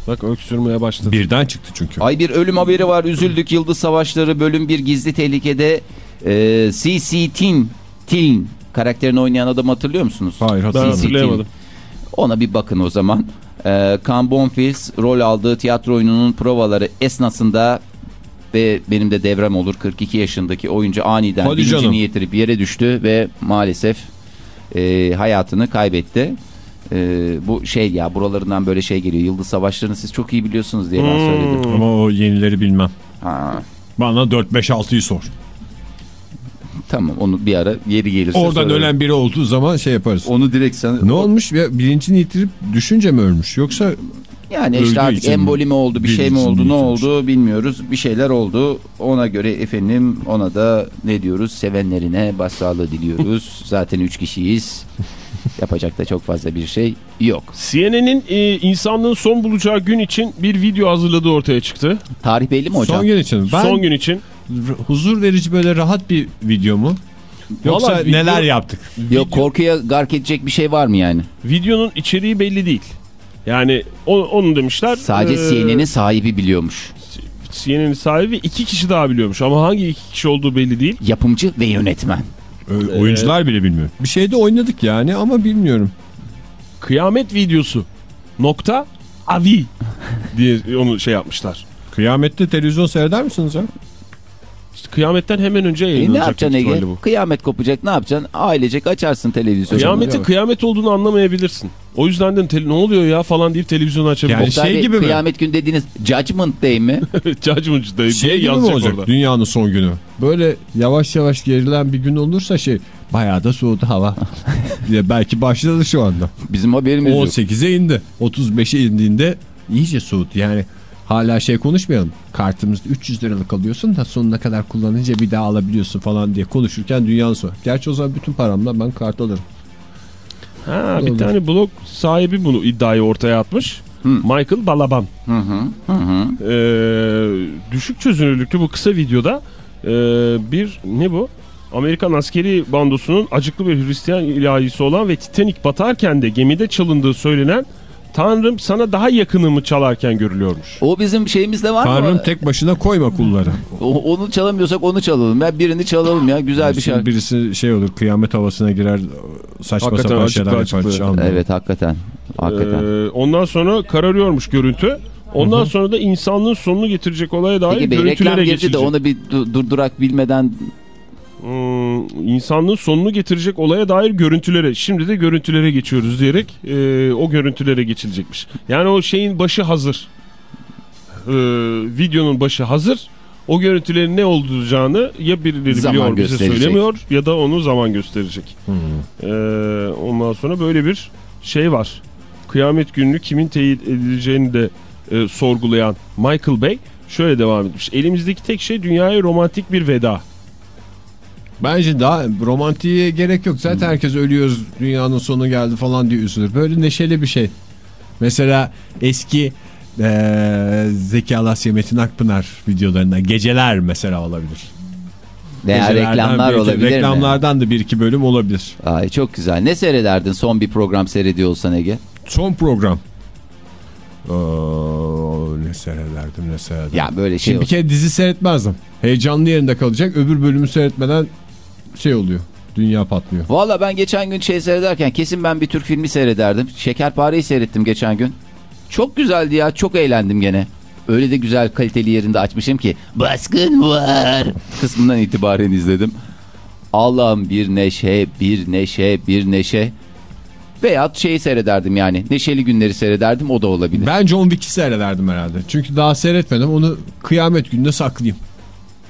Bak öksürmeye başladı. Birden çıktı çünkü. Ay bir ölüm haberi var. Üzüldük. Yıldız Savaşları bölüm bir gizli tehlikede e, C.C. Tin, Tin karakterini oynayan adamı hatırlıyor musunuz? Hayır hatırlayamadım. Ona bir bakın o zaman. E, Can Bonfils rol aldığı tiyatro oyununun provaları esnasında ve benim de devrem olur 42 yaşındaki oyuncu aniden bilincini canım. yitirip yere düştü ve maalesef e, hayatını kaybetti. E, bu şey ya buralarından böyle şey geliyor. Yıldız Savaşları'nı siz çok iyi biliyorsunuz diye ben Hmm. söyledim. Ama o yenileri bilmem. Ha, Bana 4-5-6'yı sor. tamam onu bir ara yeri gelirse Oradan sorarım. ölen biri olduğu zaman şey yaparız. Onu direkt sana... Ne olmuş? Ya, bilincini yitirip düşünce mi ölmüş? Yoksa Yani Öldüğü işte artık emboli mi oldu bir şey mi oldu ne oldu bilmiyoruz. Bir şeyler oldu. Ona göre efendim ona da ne diyoruz sevenlerine başsağlığı diliyoruz. (laughs) Zaten üç kişiyiz. (laughs) Yapacak da çok fazla bir şey yok. CNN'in e, insanlığın son bulacağı gün için bir video hazırladığı ortaya çıktı. Tarih belli mi hocam? son gün için. Ben Son gün için. huzur verici böyle rahat bir video mu? Yoksa Vallahi video- neler yaptık? Yok korkuya gark edecek bir şey var mı yani? Videonun içeriği belli değil. Yani o- onu demişler. Sadece Ee, CNN'in sahibi biliyormuş. CNN'in sahibi iki kişi daha biliyormuş ama hangi iki kişi olduğu belli değil. Yapımcı ve yönetmen. Ö- Oyuncular bile bilmiyor. Bir şeyde oynadık yani ama bilmiyorum. Kıyamet videosu nokta avi diye onu şey yapmışlar. Kıyamette televizyon seyreder misiniz ya? Kıyametten hemen önce E, ne yayınlanacak. yapacaksın Ege? bu. Kıyamet kopacak ne yapacaksın? Ailecek açarsın televizyonu. Kıyametin kıyamet olduğunu anlamayabilirsin. O yüzden de ne oluyor ya falan deyip televizyonu açabilirsin. Yani Oktay şey Bey, gibi mi? Kıyamet günü dediğiniz Judgment Day mi? (laughs) Judgment Day Şey diye mi yazacak olacak orada. dünyanın son günü? Böyle yavaş yavaş gerilen bir gün olursa şey bayağı da soğudu hava. (laughs) diye belki başladı şu anda. Bizim haberimiz yok. 18'e indi. 35'e indiğinde iyice soğudu. Yani hala şey konuşmayalım. Kartımızda 300 liralık alıyorsun da sonuna kadar kullanınca bir daha alabiliyorsun falan diye konuşurken dünyanın sonu. Gerçi o zaman bütün paramla ben kart alırım. Ha, bir Olur. tane blog sahibi bunu iddiayı ortaya atmış. Hı. Michael Balaban. Hı hı, hı hı. Ee, düşük çözünürlüklü bu kısa videoda e, bir ne bu? Amerikan askeri bandosunun acıklı bir Hristiyan ilahisi olan ve Titanic batarken de gemide çalındığı söylenen Tanrım sana daha yakınımı çalarken görülüyormuş. O bizim şeyimizde var Tanrım mı? tek başına koyma kulları. O- onu çalamıyorsak onu çalalım. Ya birini çalalım ya güzel bir Şimdi şarkı. birisi şey olur kıyamet havasına girer saçma Hakikaten sapan şeyler yapar. Evet hakikaten. Hakikaten. Ee, ondan sonra kararıyormuş görüntü. Ondan sonra da insanlığın sonunu getirecek olaya dair Peki bey reklam görüntülere girdi geçilecek. de onu bir du- durdurak bilmeden insanlığın sonunu getirecek olaya dair görüntülere şimdi de görüntülere geçiyoruz diyerek e, o görüntülere geçilecekmiş. Yani o şeyin başı hazır. Ee, videonun başı hazır. O görüntülerin ne olacağını ya birileri Zaman biliyor bize söylemiyor ya da onu zaman gösterecek. Hmm. Ee, ondan sonra böyle bir şey var. Kıyamet gününü kimin teyit edileceğini de e, sorgulayan Michael Bay şöyle devam etmiş. Elimizdeki tek şey dünyaya romantik bir veda. Bence daha romantiğe gerek yok. Zaten herkes ölüyoruz dünyanın sonu geldi falan diye üzülür. Böyle neşeli bir şey. Mesela eski eee Zeki Alasya Metin Akpınar videolarından geceler mesela olabilir. veya Gecelerden reklamlar bir iki- olabilir mi? Reklamlardan da bir iki bölüm olabilir. Ay çok güzel. Ne seyrederdin son bir program seyrediyor olsan Ege? Son program. Oo, ne seyrederdim ne seyrederdim. Ya böyle şey Şimdi bir olsun. kere dizi seyretmezdim. Heyecanlı yerinde kalacak. Öbür bölümü seyretmeden şey oluyor. Dünya patlıyor. Valla ben geçen gün şey seyrederken kesin ben bir Türk filmi seyrederdim. Şekerpareyi seyrettim geçen gün. Çok güzeldi ya çok eğlendim gene. öyle de güzel kaliteli yerinde açmışım ki baskın var kısmından itibaren izledim. Allah'ım bir neşe, bir neşe, bir neşe. Veyahut şeyi seyrederdim yani. Neşeli günleri seyrederdim o da olabilir. Ben John Wick'i seyrederdim herhalde. Çünkü daha seyretmedim. Onu kıyamet gününe saklayayım.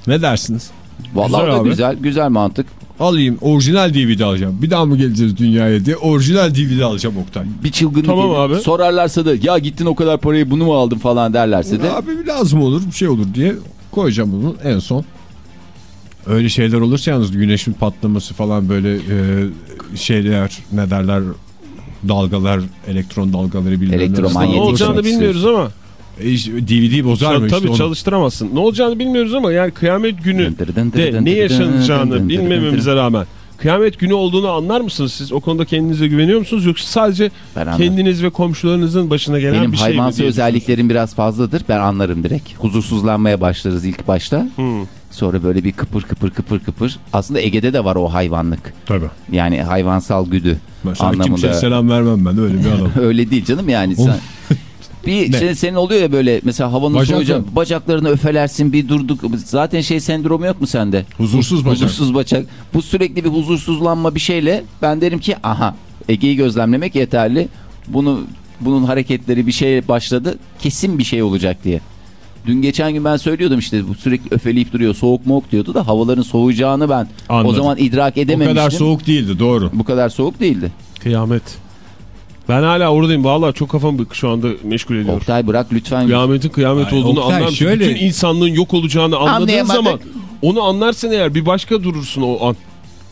Ne dersiniz? Vallahi güzel da güzel, güzel mantık. Alayım orijinal DVD alacağım. Bir daha mı geleceğiz dünyaya diye orijinal DVD alacağım Oktay. Bir çılgınlık. Tamam abi. Sorarlarsa da ya gittin o kadar parayı bunu mu aldın falan derlerse de. Abi lazım olur bir şey olur diye koyacağım bunu en son. Öyle şeyler olursa yalnız güneşin patlaması falan böyle e, şeyler ne derler dalgalar elektron dalgaları bilmem ne. Elektromanyetik Ne olacağını demek bilmiyoruz ama. E, DVD bozar mı Tabii, işte onu? çalıştıramazsın. Ne olacağını bilmiyoruz ama yani kıyamet günü de ne yaşanacağını bilmememize rağmen kıyamet günü olduğunu anlar mısınız siz? O konuda kendinize güveniyor musunuz? Yoksa sadece kendiniz ve komşularınızın başına gelen Benim bir şey mi? hayvansı diye özelliklerim biraz fazladır. Ben anlarım direkt. Huzursuzlanmaya başlarız ilk başta. Hmm. Sonra böyle bir kıpır kıpır kıpır kıpır. Aslında Ege'de de var o hayvanlık. Tabii. Yani hayvansal güdü Mesela anlamında. kimseye selam vermem ben öyle bir (laughs) adam. Öyle değil canım yani. Sen... (laughs) Bir Ne? şey senin oluyor ya böyle mesela havanın Bacaklar. soğuyacak bacaklarını öfelersin bir durduk zaten şey sendromu yok mu sende? Huzursuz bacak. Huzursuz bacak. Bu sürekli bir huzursuzlanma bir şeyle ben derim ki aha Ege'yi gözlemlemek yeterli. Bunu bunun hareketleri bir şey başladı kesin bir şey olacak diye. Dün geçen gün ben söylüyordum işte bu sürekli öfeleyip duruyor soğuk moğuk diyordu da havaların soğuyacağını ben o Anladım. zaman idrak o edememiştim. kadar soğuk değildi doğru. Bu kadar soğuk değildi. Kıyamet. Ben hala oradayım. Vallahi çok kafam şu anda meşgul ediyor. Oktay bırak lütfen. Kıyametin kıyamet Ay, olduğunu Oktay, anlar mısın? şöyle- Bütün insanlığın yok olacağını anladığın zaman onu anlarsın eğer bir başka durursun o an.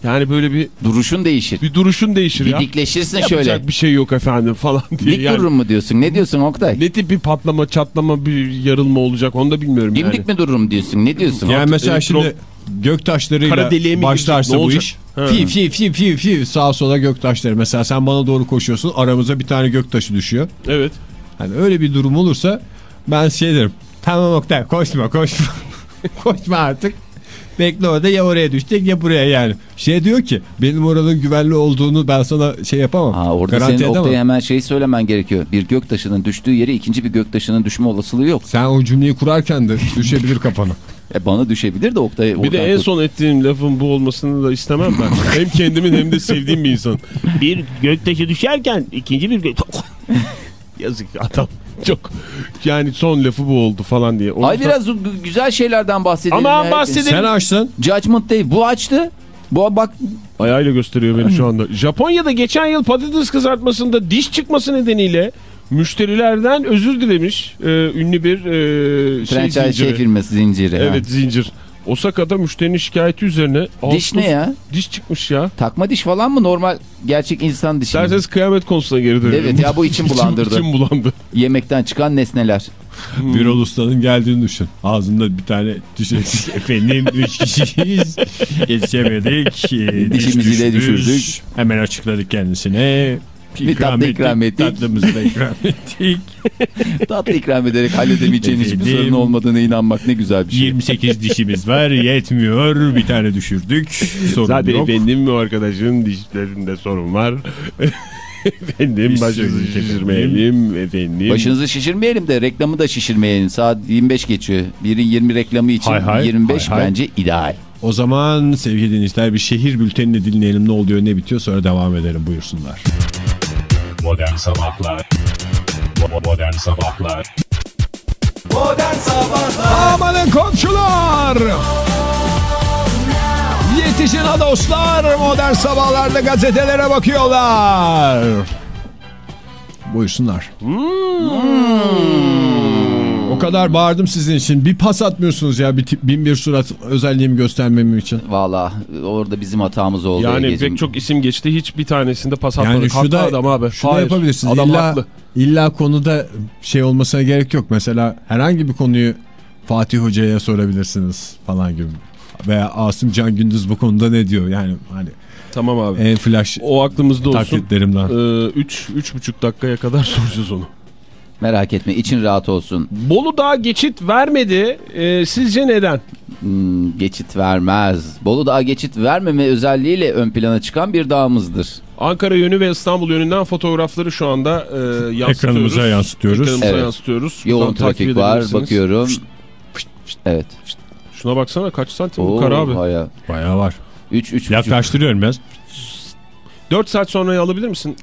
Yani böyle bir Duruşun değişir. bir duruşun değişir Bir ya. dikleşirsin Yapacak şöyle. bir şey yok efendim falan diye. Dik Yani dururum mu diyorsun? Ne diyorsun Oktay? ne tip bir patlama çatlama bir yarılma olacak onu da bilmiyorum Dimdik yani. mi dururum diyorsun? Ne diyorsun? Yani Artık mesela elektron- şimdi göktaşlarıyla başlarsa bu iş. Fi fi fi fi fi sağa sola göktaşları. Mesela sen bana doğru koşuyorsun aramıza bir tane göktaşı düşüyor. Evet. Hani öyle bir durum olursa ben şey derim. Tamam Oktay koşma koşma. (laughs) koşma artık. Bekle orada ya oraya düşecek ya buraya yani. Şey diyor ki benim oranın güvenli olduğunu ben sana şey yapamam. Aa, orada senin edemem. Oktay'a hemen şeyi söylemen gerekiyor. Bir göktaşının düştüğü yere ikinci bir göktaşının düşme olasılığı yok. Sen o cümleyi kurarken de düşebilir kafana. (laughs) E bana düşebilir de Oktay Bir de en son ettiğim lafın bu olmasını da istemem ben. (laughs) hem kendimin hem de sevdiğim bir insan. Bir göktaşı düşerken ikinci bir gök... (laughs) Yazık adam. Çok yani son lafı bu oldu falan diye. Onu Ay da- biraz gü- güzel şeylerden bahsedelim. Aman ya. bahsedelim. Sen açsın. Judgment Day bu açtı. Bu bak Ayağıyla gösteriyor beni şu anda. Japonya'da geçen yıl patates kızartmasında diş çıkması nedeniyle müşterilerden özür dilemiş. Ee, ünlü bir e, şey franchise zinciri. şey firması zinciri. Evet zincir. Osaka'da müşterinin şikayeti üzerine Diş ne ya? Diş çıkmış ya. Takma diş falan mı normal gerçek insan dişi mi? İsterseniz kıyamet konusuna geri dönelim. Evet ya bu içim bulandırdı. İçim bulandı. Yemekten çıkan nesneler. Bir ustanın geldiğini düşün. Ağzında bir tane diş eksik. Efendim üç kişiyiz. Yetişemedik. Ee, diş Dişimizi de düşürdük. Hemen açıkladık kendisine. Bir tatlı ikram ettik. Tatlımızı da ikram (laughs) ettik. Tatlı ikram ederek halledemeyeceğin hiçbir sorun olmadığına inanmak ne güzel bir şey. 28 dişimiz var. Yetmiyor. Bir tane düşürdük. (laughs) Sorun Zaten yok. efendim arkadaşın dişlerinde sorun var. (laughs) efendim Biz başınızı şişirmeyelim efendim. Başınızı şişirmeyelim de reklamı da şişirmeyelim. Saat 25 geçiyor. Biri 20 reklamı için Hay hay, 25 hay hay. bence ideal. O zaman sevgili dinleyiciler bir şehir bültenini dinleyelim. Ne oluyor ne bitiyor sonra devam edelim buyursunlar. Modern Sabahlar Modern Sabahlar Modern Sabahlar Amanın komşular! Yetişin ha dostlar! Modern sabahlarda gazetelere bakıyorlar. Buyursunlar. O kadar bağırdım sizin için. Bir pas atmıyorsunuz ya bir tip, bin bir surat özelliğimi göstermem için. Valla orada bizim hatamız oldu. Yani pek çok isim geçti. Hiçbir tanesinde pas atmadık. Yani şu da, adam abi. şu da Hayır, yapabilirsiniz. Adam illa, haklı. illa konuda şey olmasına gerek yok. Mesela herhangi bir konuyu Fatih Hoca'ya sorabilirsiniz falan gibi. Veya Asım Can Gündüz bu konuda ne diyor? Yani hani Tamam abi. en flash o aklımızda olsun. taklitlerimden. 3 üç, buçuk dakikaya kadar (laughs) soracağız onu. Merak etme için rahat olsun. Bolu daha geçit vermedi. Ee, sizce neden? Hmm, geçit vermez. Bolu Dağı geçit vermeme özelliğiyle ön plana çıkan bir dağımızdır. Ankara yönü ve İstanbul yönünden fotoğrafları şu anda e, yansıtıyoruz. Ekranımıza yansıtıyoruz. Ekranımıza Evet. yansıtıyoruz. Yoğun trafik var bakıyorum. Evet. Şuna baksana kaç santim bu Oo, kar abi. Baya. Bayağı var. 3 3 Yaklaştırıyorum biraz. 4 saat sonrayı alabilir misin?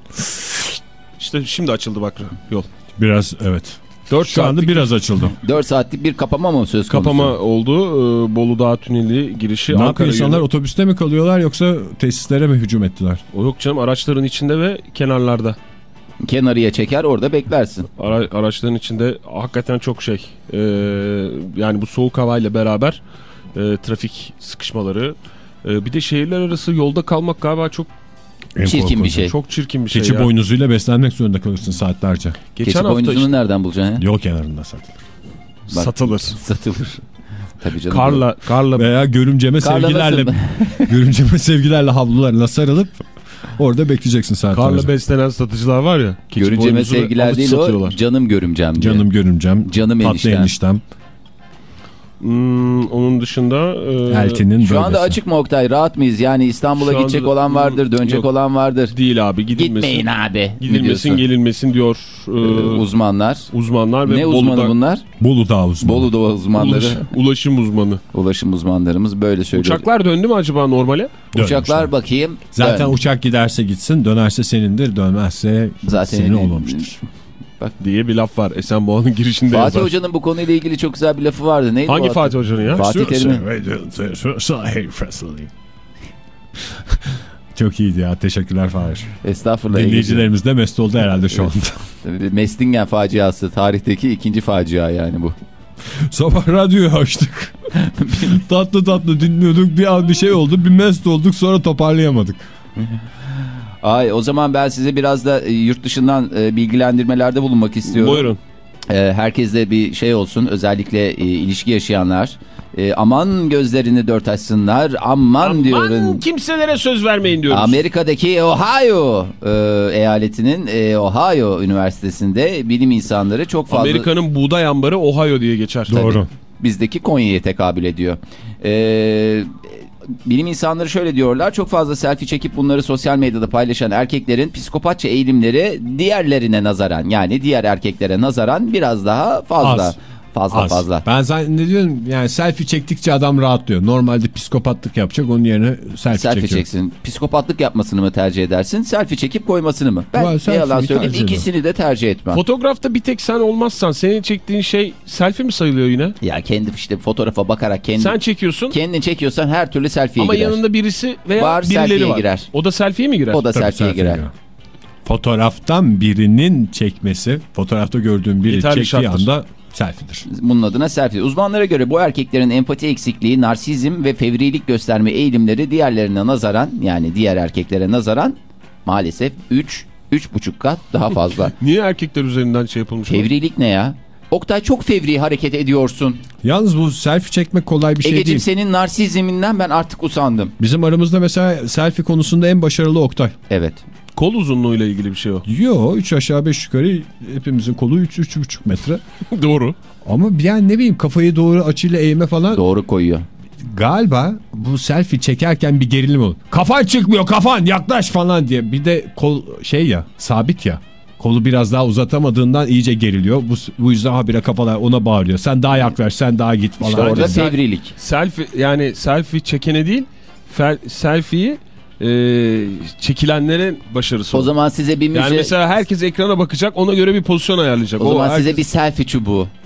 İşte şimdi açıldı bak yol. Biraz evet. 4 Şu anda biraz açıldı. (laughs) 4 saatlik bir kapama mı söz konusu? kapama oldu. Ee, Bolu Dağı Tüneli girişi ne yapıyor insanlar yönü. otobüste mi kalıyorlar yoksa tesislere mi hücum ettiler? O yok canım araçların içinde ve kenarlarda. Kenarıya çeker orada beklersin. Ara, araçların içinde hakikaten çok şey. Ee, yani bu soğuk havayla beraber e, trafik sıkışmaları. E, bir de şehirler arası yolda kalmak galiba çok En Çirkin bir şey. çok çirkin bir şey Keçi ya. boynuzuyla beslenmek zorunda kalırsın saatlerce. Geçen Keçi hafta boynuzunu işte nereden bulacaksın? he? Yol kenarında satılır. Bak. satılır. Satılır. (laughs) Tabii canım. Karla, karla Veya görümceme Karla sevgilerle (laughs) görümceme sevgilerle havlularına sarılıp orada bekleyeceksin saatlerce. karla beslenen satıcılar var ya. Görümceme sevgiler değil o. satıyorlar. Canım görümcem diye. Canım görümcem, Canım tatlı eniştem. Hmm, onun dışında e, eltinin Şu anda bölgesi. açık mı Oktay? Rahat mıyız? Yani İstanbul'a gidecek olan vardır, dönecek Yok. olan vardır. değil abi gidilmesin. Gitmeyin abi. Gidilmesin gelinmesin diyor e, Ee, uzmanlar. uzmanlar ve Ne uzmanı Bolu'da- bunlar? Bolu Dağı uzmanı. Bolu Dağı uzmanları. Ulaş- ulaşım uzmanı. Ulaşım uzmanlarımız böyle söylüyor. Uçaklar döndü mü acaba normale? Uçaklar bakayım. Zaten Dön. uçak giderse gitsin, dönerse senindir, dönmezse Zaten senin olmamıştır. Diye bir laf var Esenboğa'nın (laughs) girişinde Fatih yazar. Hoca'nın bu konuyla ilgili çok güzel bir lafı vardı. Neydi Hangi Fatih Hoca'nın ya? Fatih Terim'in. (laughs) Çok iyiydi ya. Teşekkürler Fahir. Estağfurullah. Dinleyicilerimiz de mest oldu herhalde şu anda. Mestingen faciası. Tarihteki ikinci facia yani bu. Sabah radyoyu açtık. (laughs) tatlı tatlı dinliyorduk. Bir an bir şey oldu. Bir mest olduk sonra toparlayamadık. Ay o zaman ben size biraz da e, yurt dışından e, bilgilendirmelerde bulunmak istiyorum. Buyurun. E, herkeste bir şey olsun. Özellikle e, ilişki yaşayanlar. E, aman gözlerini dört açsınlar. Aman, diyorum. Aman kimselere söz vermeyin diyoruz. Amerika'daki Ohio e, eyaletinin e, Ohio Üniversitesi'nde bilim insanları çok fazla... Amerika'nın buğday ambarı Ohio diye geçer. Doğru. bizdeki Konya'ya tekabül ediyor. Ee, bilim insanları şöyle diyorlar. Çok fazla selfie çekip bunları sosyal medyada paylaşan erkeklerin psikopatça eğilimleri diğerlerine nazaran yani diğer erkeklere nazaran biraz daha fazla. Az. Fazla Az. fazla. Ben zannediyorum yani selfie çektikçe adam rahatlıyor. Normalde psikopatlık yapacak onun yerine selfie, Selfie çekiyor. çeksin. Psikopatlık yapmasını mı tercih edersin? Selfie çekip koymasını mı? Ben Ben ne yalan söyleyeyim ikisini de tercih etmem. Fotoğrafta bir tek sen olmazsan senin çektiğin şey selfie mi sayılıyor yine? ya kendi işte fotoğrafa bakarak kendi, Sen çekiyorsun kendin çekiyorsan her türlü selfie'ye ama girer. yanında birisi veya Var, birileri var. girer. O da selfie'ye mi girer? O da Tabii selfie'ye selfie girer. girer. Fotoğraftan birinin çekmesi, fotoğrafta gördüğün biri Yeterli çektiği şarttır. anda selfie'dir. Bunun adına selfie. Uzmanlara göre bu erkeklerin empati eksikliği, narsizm ve fevrilik gösterme eğilimleri diğerlerine nazaran yani diğer erkeklere nazaran maalesef 3 3,5 kat daha fazla. (laughs) Niye erkekler üzerinden şey yapılmış? Fevrilik ne ya? Oktay çok fevri hareket ediyorsun. Yalnız bu selfie çekmek kolay bir şey Egeciğim değil. senin narsizminden ben artık usandım. Bizim aramızda mesela selfie konusunda en başarılı Oktay. Evet. Kol uzunluğuyla ilgili bir şey o. Yo 3 aşağı 5 yukarı hepimizin kolu 3-3,5 metre. (laughs) Doğru. Ama yani ne bileyim kafayı doğru açıyla eğme falan Doğru koyuyor. galiba bu selfie çekerken bir gerilim olur. Kafan çıkmıyor kafan yaklaş falan diye. Bir de kol şey ya sabit ya. Kolu biraz daha uzatamadığından iyice geriliyor. Bu, bu yüzden habire kafalar ona bağırıyor. Sen daha yaklaş sen daha git falan. İşte orada fevrilik. Selfie yani selfie çekene değil fel- selfie'yi e, çekilenlerin başarısı. O o. zaman size bir müze... Yani mesela herkes ekrana bakacak ona göre bir pozisyon ayarlayacak. o zaman herkes- size bir selfie çubuğu. (clears throat)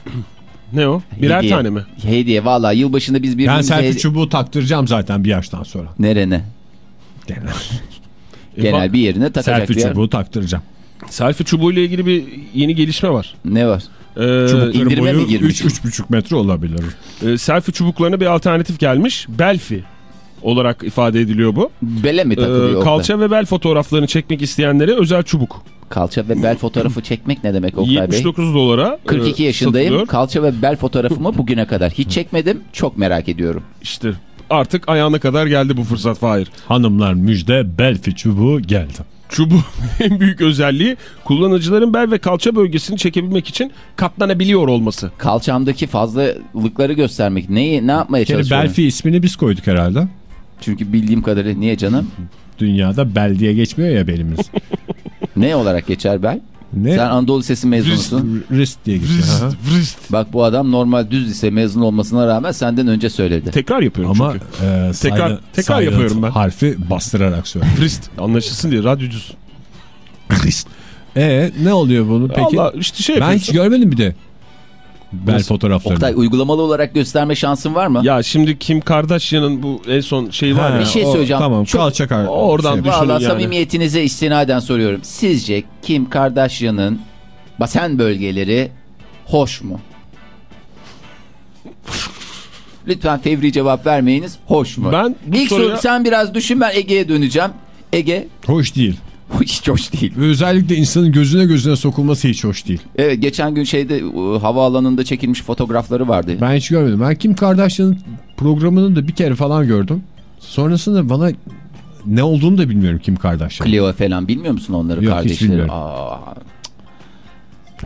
Ne o? Birer Hediye. tane mi? Hediye valla yılbaşında biz Ben birbirimize... selfie çubuğu taktıracağım zaten bir yaştan sonra. Nerene? Genel. E, Genel bir yerine takacak selfie bir yer. çubuğu taktıracağım. Selfie çubuğuyla ilgili bir yeni gelişme var. Ne var? Ee, Çubukların boyu girmiş? 3-3,5 metre olabilir. e, selfie çubuklarına bir alternatif gelmiş. Belfi olarak ifade ediliyor bu. Bele mi Ee, takılıyor? Oktay? kalça ve bel fotoğraflarını çekmek isteyenlere özel çubuk. Kalça ve bel fotoğrafı çekmek ne demek Oktay Bey? 79 dolara 42 e, yaşındayım. satılıyor. Kalça ve bel fotoğrafımı bugüne kadar hiç çekmedim. Çok merak ediyorum. İşte artık ayağına kadar geldi bu fırsat Fahir. Hanımlar müjde Belfi çubuğu geldi. Çubuğun (laughs) en büyük özelliği kullanıcıların bel ve kalça bölgesini çekebilmek için katlanabiliyor olması. Kalçamdaki fazlalıkları göstermek. Neyi ne yapmaya çalışıyorum? Belfi ismini biz koyduk herhalde. Çünkü bildiğim kadarıyla niye canım? (laughs) Dünyada bel diye geçmiyor ya belimiz. (laughs) Ne olarak geçer bel? Ne? Sen Anadolu Lisesi mezunusun. Wrist diye geçiyor. Aha. Bak bu adam normal düz lise mezun olmasına rağmen senden önce söyledi. Tekrar yapıyorum Ama çünkü. e, Tekrar- silent- tekrar silent yapıyorum ben. Harfi bastırarak söyle. Frist anlaşılsın diye radyocusun. E ne oluyor bunu peki? Allah işte şey ben yapıyorsun. hiç görmedim bir de. Bel Nasıl? fotoğraflarını. Oktay uygulamalı olarak gösterme şansın var mı? Ya şimdi Kim Kardashian'ın bu en son şeyi var ya. Bir şey o- söyleyeceğim. Tamam Çok- kalça kar. Oradan şey- düşünün yani. samimiyetinize istinaden soruyorum. Sizce Kim Kardashian'ın basen bölgeleri hoş mu? Lütfen fevri cevap vermeyiniz. Hoş mu? Ben bu İlk soruya- soru sen biraz düşün ben Ege'ye döneceğim. Ege Hoş değil. (laughs) hiç hoş değil. Ve özellikle insanın gözüne gözüne sokulması hiç hoş değil. Evet geçen gün şeyde e, havaalanında çekilmiş fotoğrafları vardı. Ben hiç görmedim. Ben Kim Kardashian'ın programını da bir kere falan gördüm. Sonrasında bana ne olduğunu da bilmiyorum Kim Kardashian. Cleo falan bilmiyor musun onları Yok, hiç kardeşleri? bilmiyorum. Aa,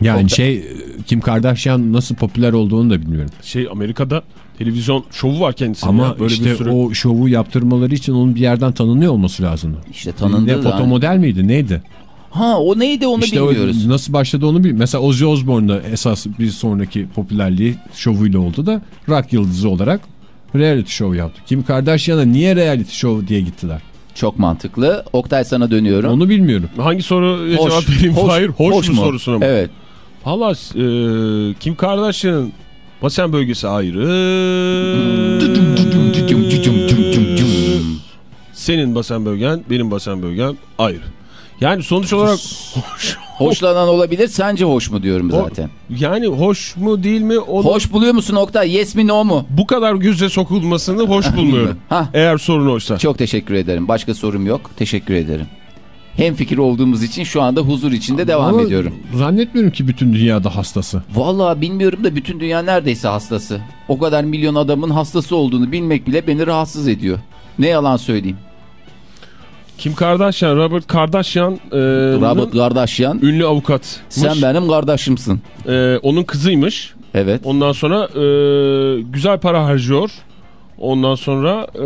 Yani şey Kim Kardashian nasıl popüler olduğunu da bilmiyorum. Şey Amerika'da televizyon şovu var kendisinin. Ama ya, böyle işte bir sürü. o şovu yaptırmaları için onun bir yerden tanınıyor olması lazımdı. işte Ne tanındı da. fotomodel miydi neydi? Ha o neydi onu işte bilmiyoruz. o nasıl başladı onu bilmiyorum. Mesela Ozzy Osbourne'da esas bir sonraki popülerliği şovuyla oldu da rock yıldızı olarak reality show yaptı. Kim Kardashian'a niye reality show diye gittiler? Çok mantıklı. Oktay sana dönüyorum. Onu bilmiyorum. Hangi soruya Hoş. cevap vereyim? Hoş. Hayır. Hoş, Hoş mu, mu? sorusuna mı? Evet. Valla e, Kim Kardashian'ın basen bölgesi ayrı. Senin basen bölgen, benim basen bölgem ayrı. Yani sonuç olarak hoş, Hoşlanan olabilir. Sence hoş mu diyorum O- zaten. yani hoş mu değil mi? Onu Hoş buluyor musun Oktay? Yes mi no mu? Bu kadar göze sokulmasını hoş bulmuyorum. (laughs) Eğer sorun oysa. Çok teşekkür ederim. Başka sorum yok. Teşekkür ederim. Hem fikir olduğumuz için şu anda huzur içinde devam Ama ediyorum. Zannetmiyorum ki bütün dünyada hastası. Vallahi bilmiyorum da bütün dünya neredeyse hastası. O kadar milyon adamın hastası olduğunu bilmek bile beni rahatsız ediyor. Ne yalan söyleyeyim. Kim Kardashian, Robert Kardashian e, Robert Kardashian ünlü avukat. sen benim kardeşimsin. E, onun kızıymış. Evet. Ondan sonra e, güzel para harcıyor. Ondan sonra e,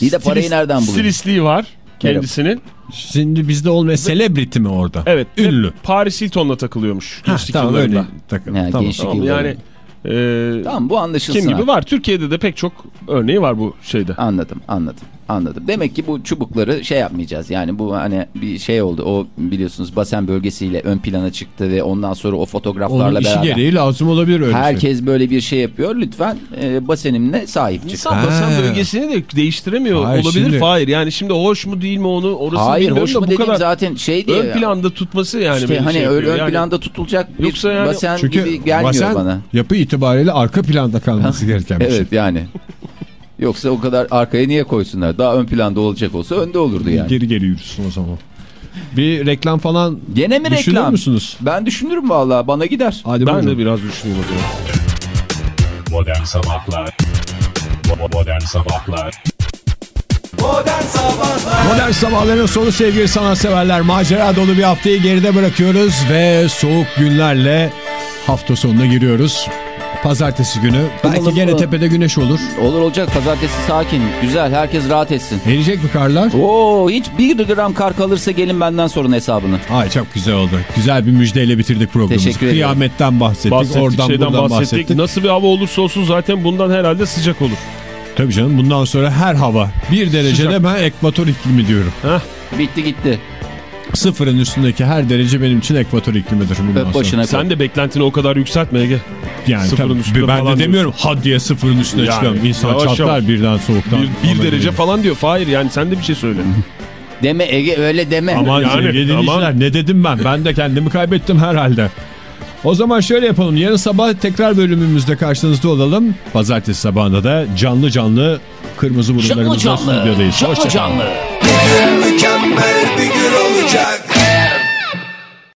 İyi de parayı nereden buluyor? Stilistliği var kendisinin. Şimdi bizde olmayan celebrity mi orada? Evet. Ünlü. Paris Hilton'la takılıyormuş. Gençlik tamam öyle. Takım. Yani tamam. gençlik Tamam, yani e, Tamam bu anlaşılsın. kim gibi abi. var. Türkiye'de de pek çok örneği var bu şeyde. Anladım anladım anladım. Demek ki bu çubukları şey yapmayacağız. Yani bu hani bir şey oldu. O biliyorsunuz basen bölgesiyle ön plana çıktı ve ondan sonra o fotoğraflarla Onun işi beraber. gereği lazım olabilir öyle şey. Herkes böyle bir şey yapıyor. Lütfen e, basenimle sahip çık. İnsan basen bölgesini de değiştiremiyor Hayır, olabilir. şimdi- Hayır yani şimdi hoş mu değil mi onu orası Hayır bilmiyorum hoş da mu bu dediğim kadar zaten şey diye. ön planda tutması yani. İşte hani şey yapıyor. ön Yani planda tutulacak bir Yoksa yani- basen Çünkü gibi gelmiyor basen bana. yapı itibariyle arka planda kalması (laughs) gereken bir şey. Evet yani. (laughs) Yoksa o kadar arkaya niye koysunlar? Daha ön planda olacak olsa önde olurdu yani. Geri geri yürüsün o zaman. Bir reklam falan Gene mi düşünür reklam? müsünüz? Ben düşünürüm vallahi bana gider. Hadi ben de biraz düşüneyim o zaman. Modern Sabahlar Modern Sabahlar Modern Sabahlar Modern sabahların sonu sevgili sanatseverler. Macera dolu bir haftayı geride bırakıyoruz ve soğuk günlerle hafta sonuna giriyoruz. Pazartesi günü. Belki Umalım gene bu- tepede güneş olur. Olur olacak pazartesi sakin. Güzel herkes rahat etsin. Erecek mi karlar? Oo hiç bir gram kar kalırsa gelin benden sorun hesabını. Ay çok güzel oldu. Güzel bir müjdeyle bitirdik programımızı. Teşekkür ederim. Kıyametten bahsettik. Bahsettik oradan şeyden buradan bahsettik. bahsettik. Nasıl bir hava olursa olsun zaten bundan herhalde sıcak olur. Tabii canım bundan sonra her hava bir derecede Sıcak. ben ekvator iklimi diyorum. Bitti gitti. Sıfırın üstündeki her derece benim için ekvator iklimidir bundan sonra. başına. Sen de beklentini o kadar yükseltme Ege. Yani Sıfırın tabii, üstünde ben de demiyorum ha diye sıfırın üstüne Yani, çıkıyorum. İnsan yavaş çatlar yavaş. birden soğuktan. Bir, bir derece göre. falan diyor. Hayır yani sen de bir şey söyle. (laughs) Deme Ege öyle deme. Aman Yani, sevgili aman. ne dedim ben? Ben de kendimi kaybettim herhalde. O zaman şöyle yapalım. Yarın sabah tekrar bölümümüzde karşınızda olalım. Pazartesi sabahında da canlı canlı kırmızı Canlı burunlarımızla canlı. stüdyodayız. Canlı Hoşçakalın. canlı. Mükemmel bir gün olacak